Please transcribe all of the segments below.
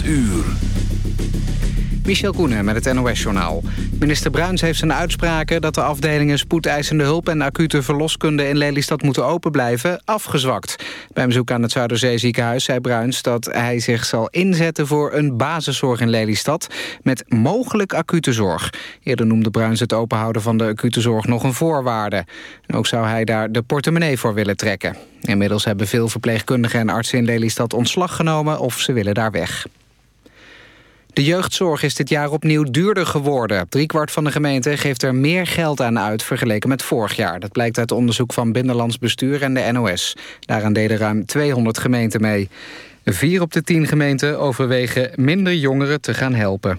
8 uur. Michel Koenen met het NOS-journaal. Minister Bruins heeft zijn uitspraken dat de afdelingen spoedeisende hulp... en acute verloskunde in Lelystad moeten open blijven, afgezwakt. Bij een bezoek aan het Zuiderzeeziekenhuis zei Bruins dat hij zich zal inzetten... voor een basiszorg in Lelystad met mogelijk acute zorg. Eerder noemde Bruins het openhouden van de acute zorg nog een voorwaarde. En ook zou hij daar de portemonnee voor willen trekken. Inmiddels hebben veel verpleegkundigen en artsen in Lelystad ontslag genomen... of ze willen daar weg. De jeugdzorg is dit jaar opnieuw duurder geworden. Driekwart van de gemeente geeft er meer geld aan uit vergeleken met vorig jaar. Dat blijkt uit onderzoek van Binnenlands Bestuur en de NOS. Daaraan deden ruim 200 gemeenten mee. Vier op de tien gemeenten overwegen minder jongeren te gaan helpen.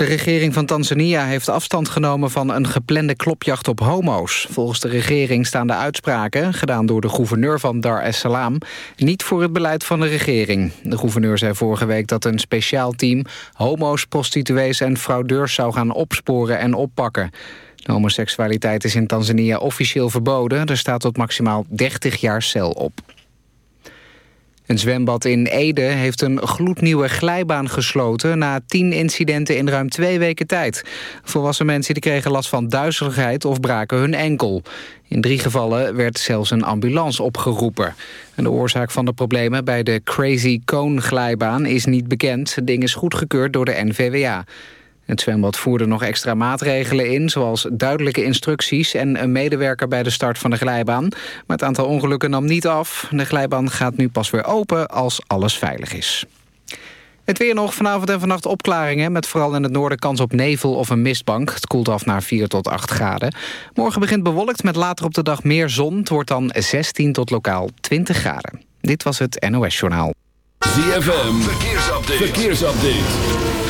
De regering van Tanzania heeft afstand genomen van een geplande klopjacht op homo's. Volgens de regering staan de uitspraken, gedaan door de gouverneur van Dar es Salaam, niet voor het beleid van de regering. De gouverneur zei vorige week dat een speciaal team homo's, prostituees en fraudeurs zou gaan opsporen en oppakken. Homoseksualiteit is in Tanzania officieel verboden. Er staat tot maximaal 30 jaar cel op. Een zwembad in Ede heeft een gloednieuwe glijbaan gesloten... na tien incidenten in ruim twee weken tijd. Volwassen mensen die kregen last van duizeligheid of braken hun enkel. In drie gevallen werd zelfs een ambulance opgeroepen. En de oorzaak van de problemen bij de Crazy Cone glijbaan is niet bekend. Het ding is goedgekeurd door de NVWA. Het zwembad voerde nog extra maatregelen in... zoals duidelijke instructies en een medewerker bij de start van de glijbaan. Maar het aantal ongelukken nam niet af. De glijbaan gaat nu pas weer open als alles veilig is. Het weer nog vanavond en vannacht opklaringen... met vooral in het noorden kans op nevel of een mistbank. Het koelt af naar 4 tot 8 graden. Morgen begint bewolkt met later op de dag meer zon. Het wordt dan 16 tot lokaal 20 graden. Dit was het NOS Journaal. ZFM, verkeersupdate. verkeersupdate.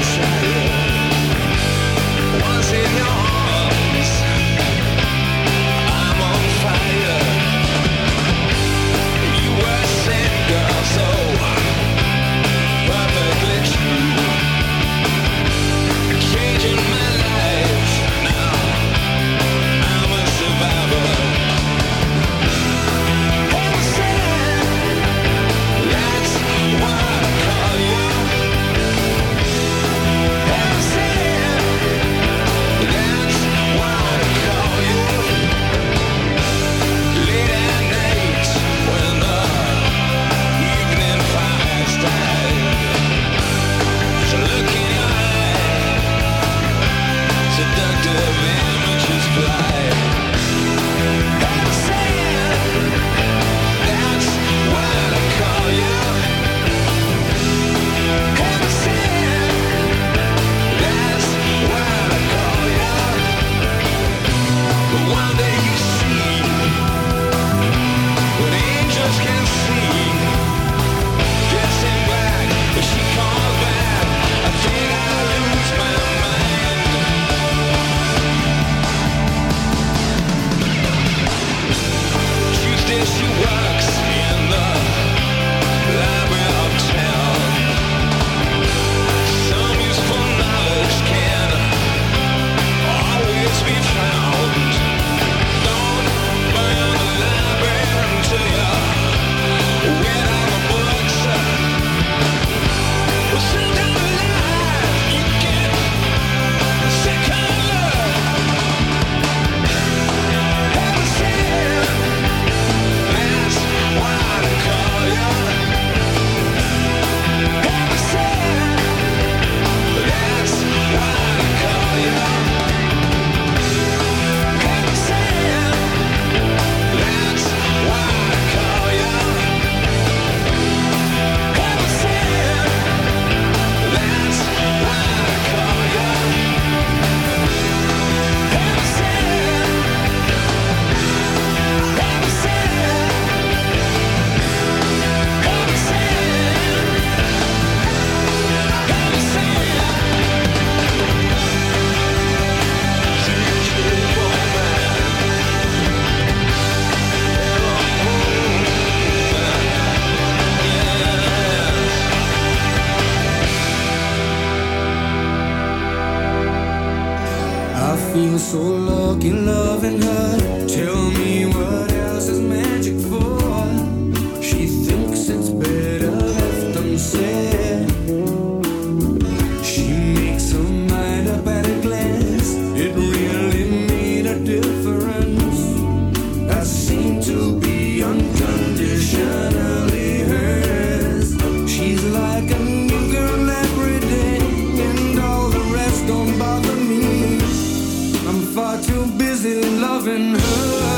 So fly loving her.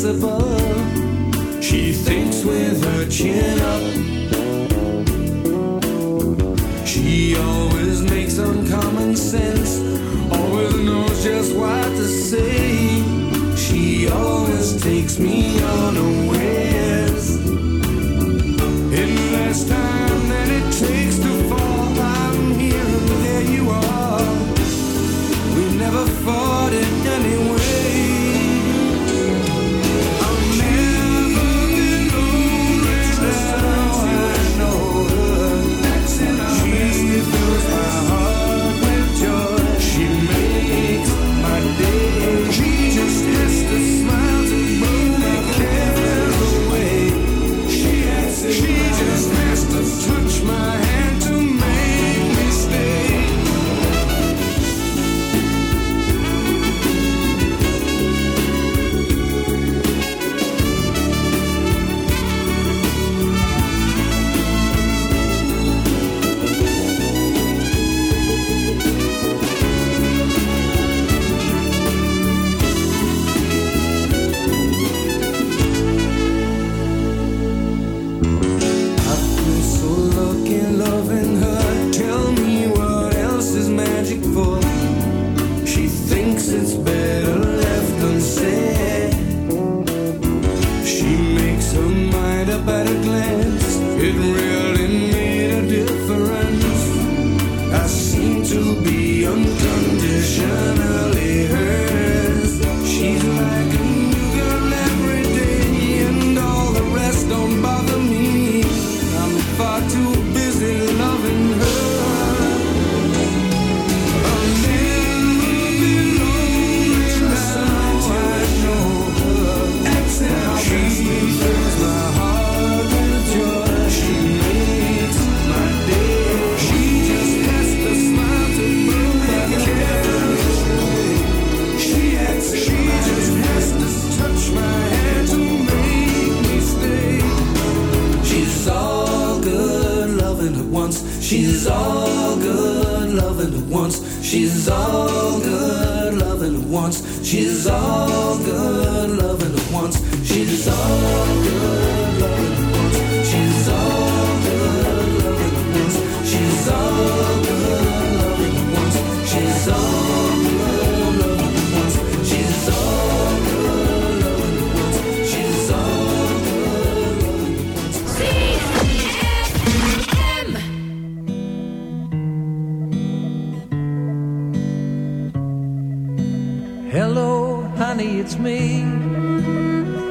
possible. She thinks with her chin up. She always makes uncommon sense, always knows just what to say. She always takes me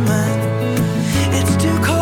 man. It's too cold.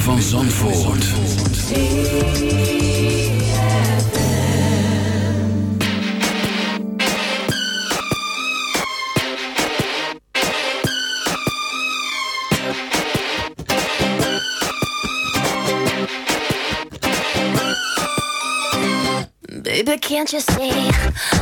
ritme van Zandvoort. Baby, can't you see?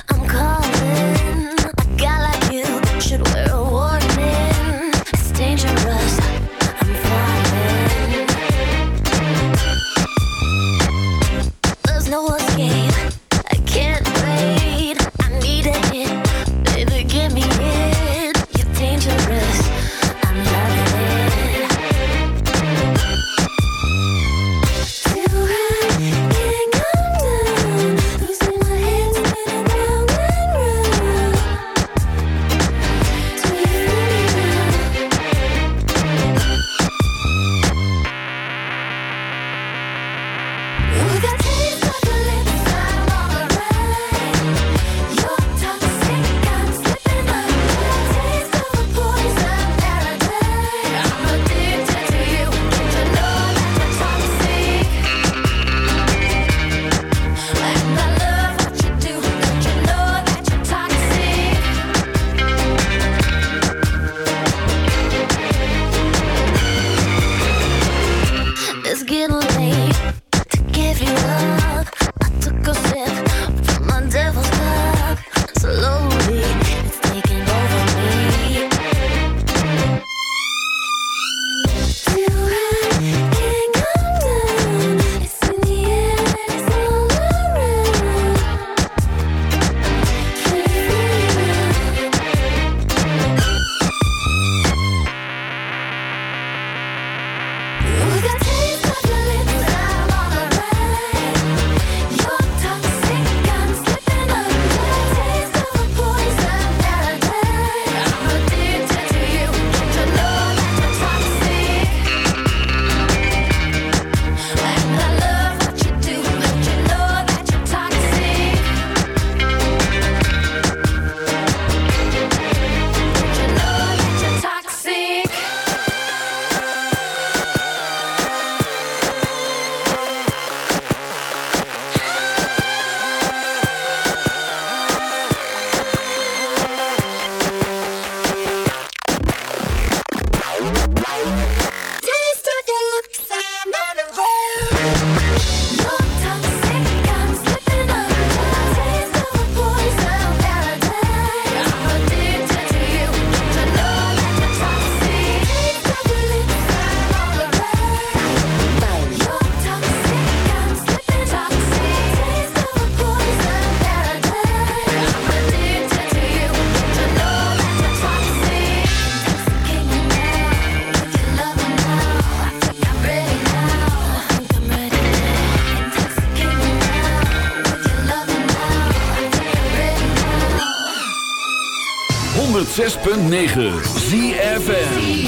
106.9 ZFN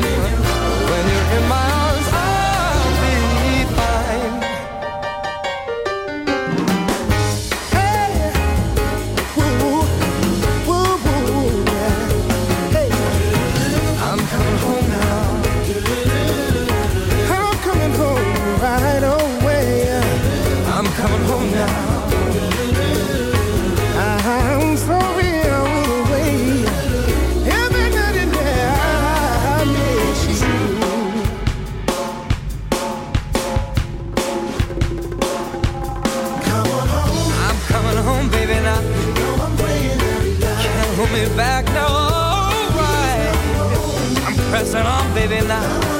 me de nada.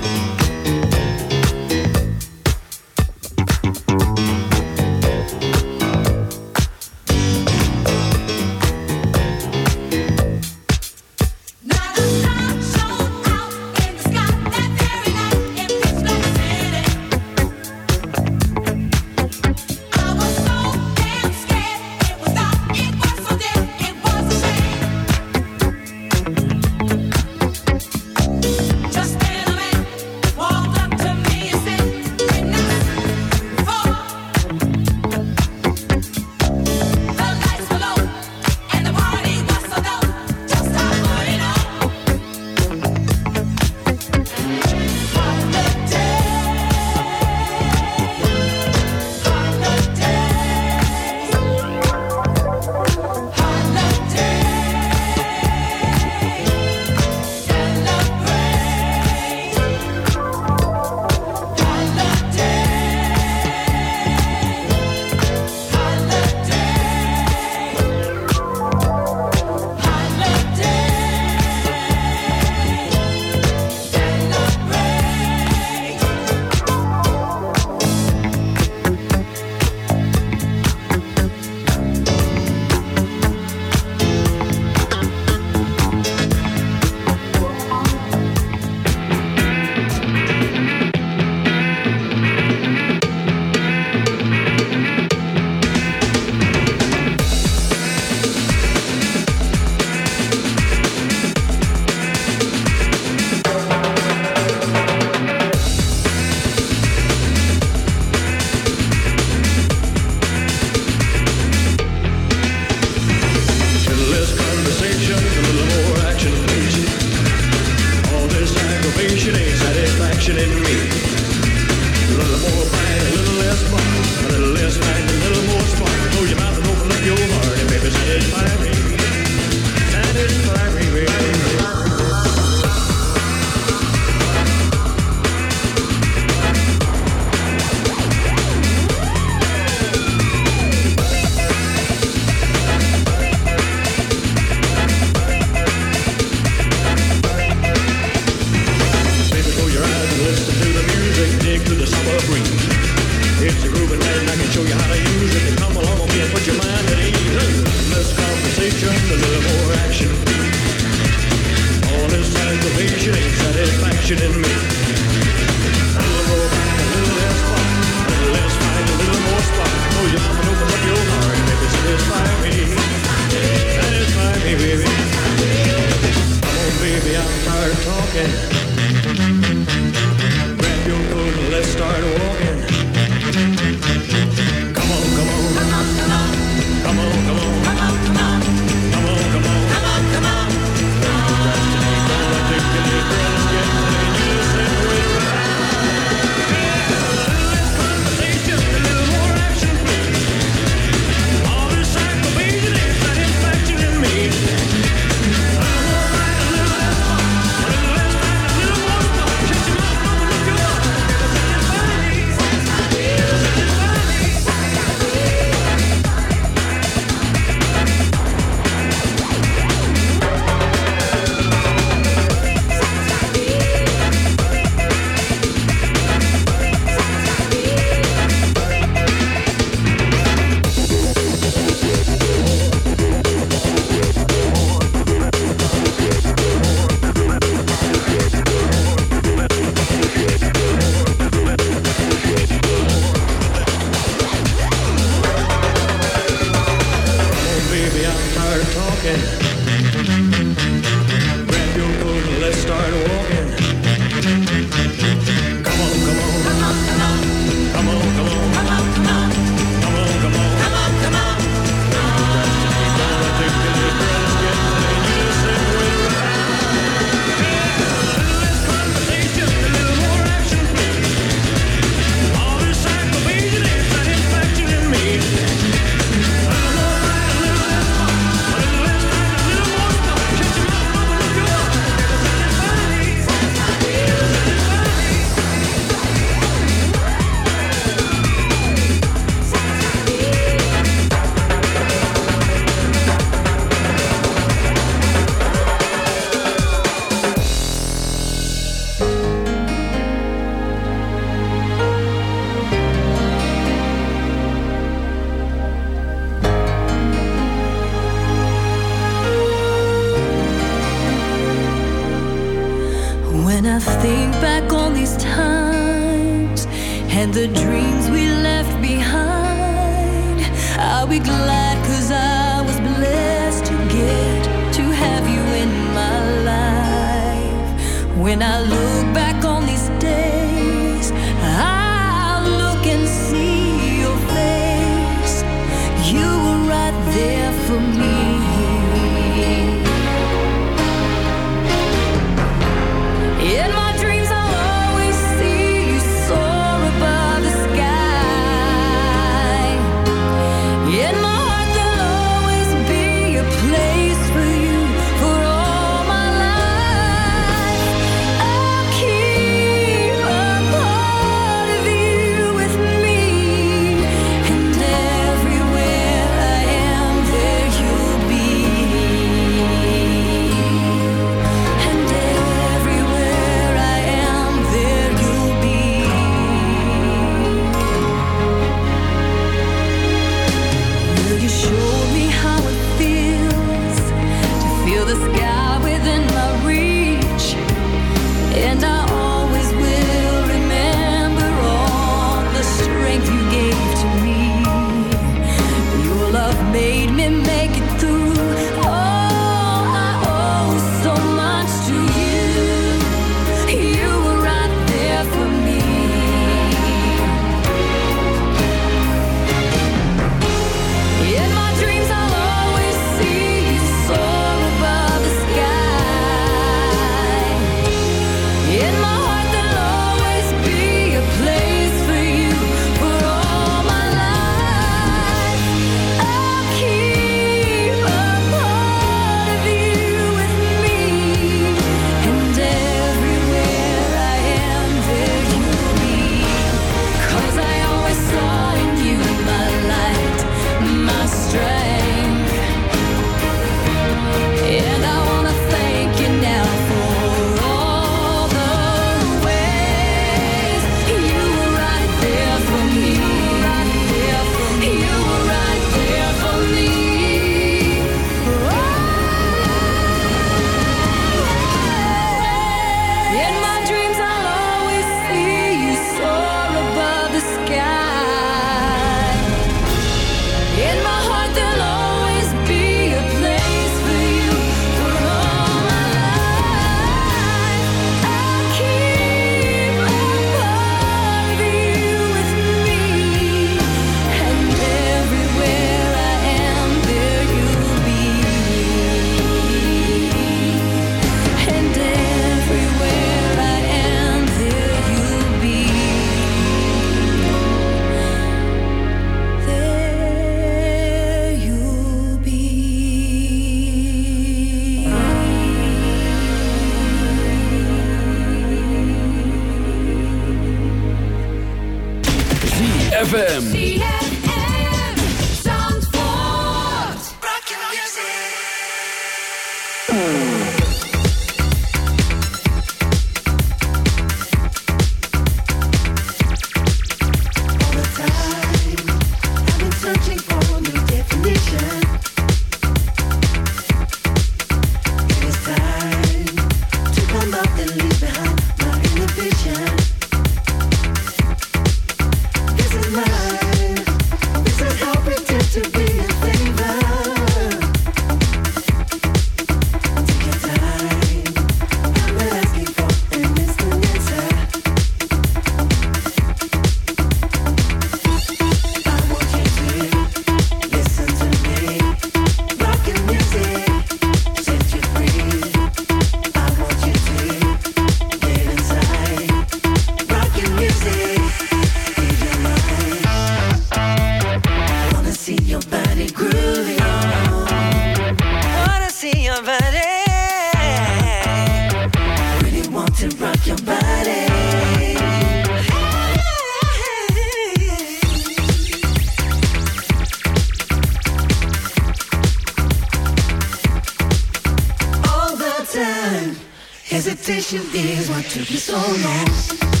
Time. Hesitation is what took you so long.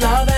love